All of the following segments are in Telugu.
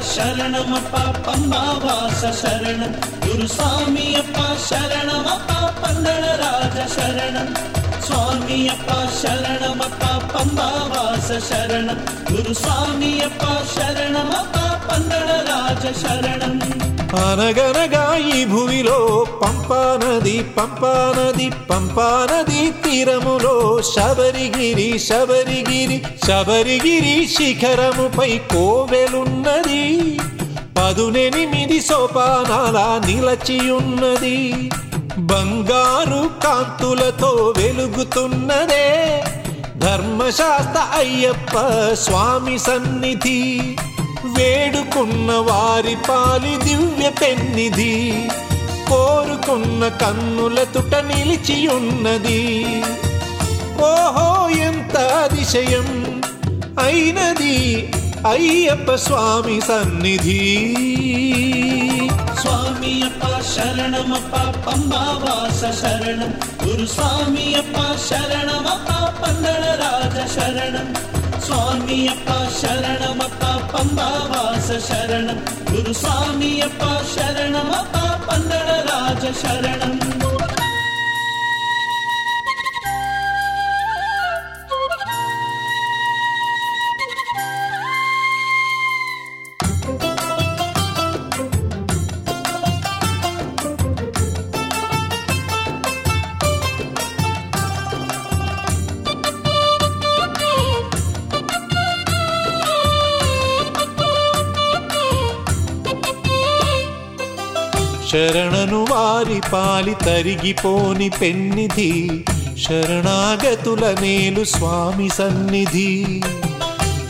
சரணமப்பா பம்பாவாச சரணம். குருசாமி அப்பா சரணமப்பா பந்தளராஜ சரணம். சுவாமி அப்பா சரணமப்பா అంబావాస శరణం. గురుస్వామి అప్ప శరణమప్ప పందడ రాజ శరణం. అనగనగా ఈ భూమిలో పంపానది పంపానది పంపానది తీరములో శబరిగిరి శబరిగిరి శబరిగిరి శిఖరముపై కోవెలున్నది. పదునెనిమిది సోపానాల నిలచియున్నది. బంగారు కాంతులతో వెలుగుతున్నదే. ధర్మశాస్త్ర అయ్యప్ప స్వామి సన్నిధి వేడుకున్న వారి పాలి దివ్య పెన్నిధి కోరుకున్న కన్నుల తుట నిలిచియున్నది. ఓహో ఎంత అతిశయం! అయినది అయ్యప్ప స్వామి సన్నిధి. சுவாமியப்பா சரணமப்பா பம்பாவாச சரணம் குரு சுவாமியப்பா சரணமப்பா பந்தளராஜ சரணம் சுவாமியப்பா சரணமப்பா பம்பாவாச சரணம் குரு சுவாமியப்பா சரணமப்பா பந்தளராஜ சரணம் శరణను వారి పాలి తరిగిపోని పెన్నిధి శరణాగతుల నేలు స్వామి సన్నిధి.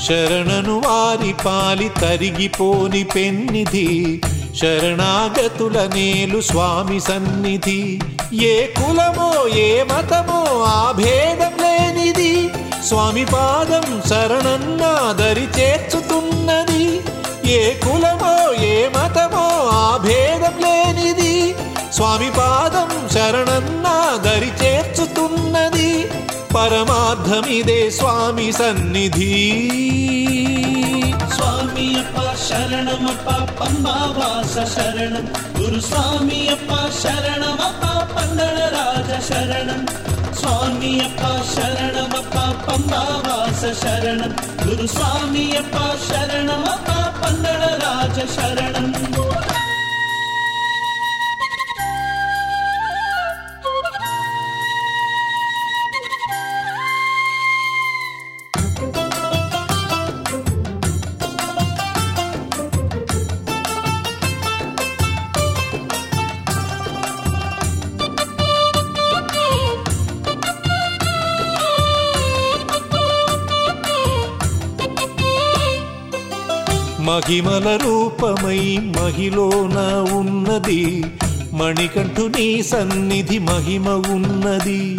శరణను వారి పాలి తరిగిపోని పెన్నిధి శరణాగతుల నేలు స్వామి సన్నిధి. ఏ కులమో ఏ మతమో ఆ భేదం లేనిది స్వామి పాదం శరణన్నా దరి చేర్చుతున్నది. ఏ కులమో స్వామి పాదం శరణన్నా దరి చేర్చుతున్నది. పరమార్థమిదే స్వామి సన్నిధి. స్వామి అప్ప శరణమప్ప పంబావాస శరణం. గురు స్వామి అప్ప శరణమప్ప పందడ రాజ శరణం. స్వామి అప్ప శరణమప్ప పంబావాస శరణం. గురు స్వామి అప్ప శరణమప్ప పందడ రాజ శరణం. మహిమల రూపమై మహిలోన ఉన్నది. మణికంఠుని సన్నిధి మహిమ ఉన్నది.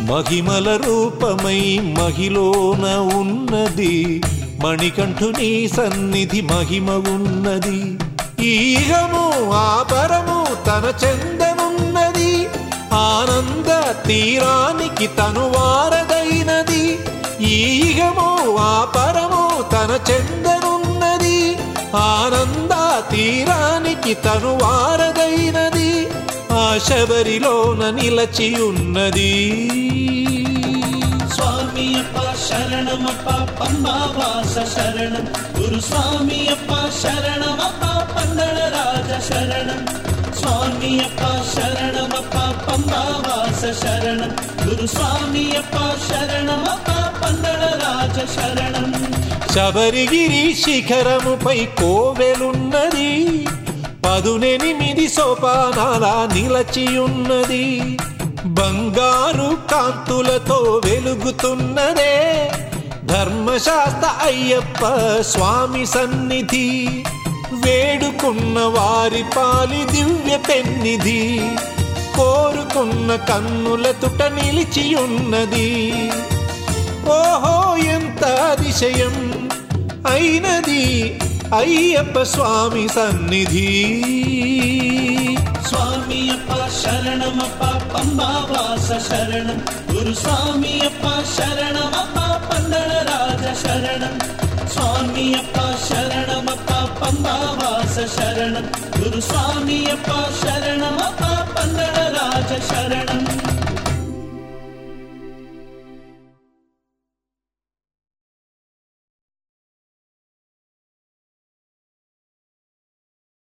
మహిమల రూపమై మహిలోన ఉన్నది. మణికంఠుని సన్నిధి మహిమ ఉన్నది. ఈగము ఆపరము తన చెందనున్నది. ఆనంద తీరానికి తను వారదైనది. ఈగము ఆపరము తన చెందను ആനന്ദ തീരാനിക്ക് തരുവാരതൈനതി ആ ശബരിലോന നിലച്ചിയുന്നതി ശരണമപ്പ പമ്പാവാസ ശരണം. ഗുരുസ്വാമിയപ്പ ശരണമപ്പ പന്തളരാജ ശരണം. സ്വാമിയപ്പ ശരണമപ്പ പമ്പാവാസ ശരണം. ഗുരുസ്വാമിയപ്പ ശരണമപ്പ പന്തളരാജ ശരണം. శబరిగిరి శిఖరముపై కోవెలున్నది. పదునెనిమిది సోపానాల నిలచియున్నది. బంగారు కాంతులతో వెలుగుతున్నదే. ధర్మశాస్త్ర అయ్యప్ప స్వామి సన్నిధి. వేడుకున్న వారి పాలి దివ్య పెన్నిధి. కోరుకున్న కన్నుల తుట నిలిచియున్నది. ఓహో ఎంత అతిశయం అయినది అయ్యప్ప స్వామి సన్నిధి స్వామి అప్ప శరణమప్ప పంబావాస శరణం గురు స్వామి అప్ప శరణమప్ప పందన రాజ శరణం స్వామి అప్ప శరణమప్ప పంబావాస శరణం గురు స్వామి అప్ప శరణమప్ప పందన రాజ శరణం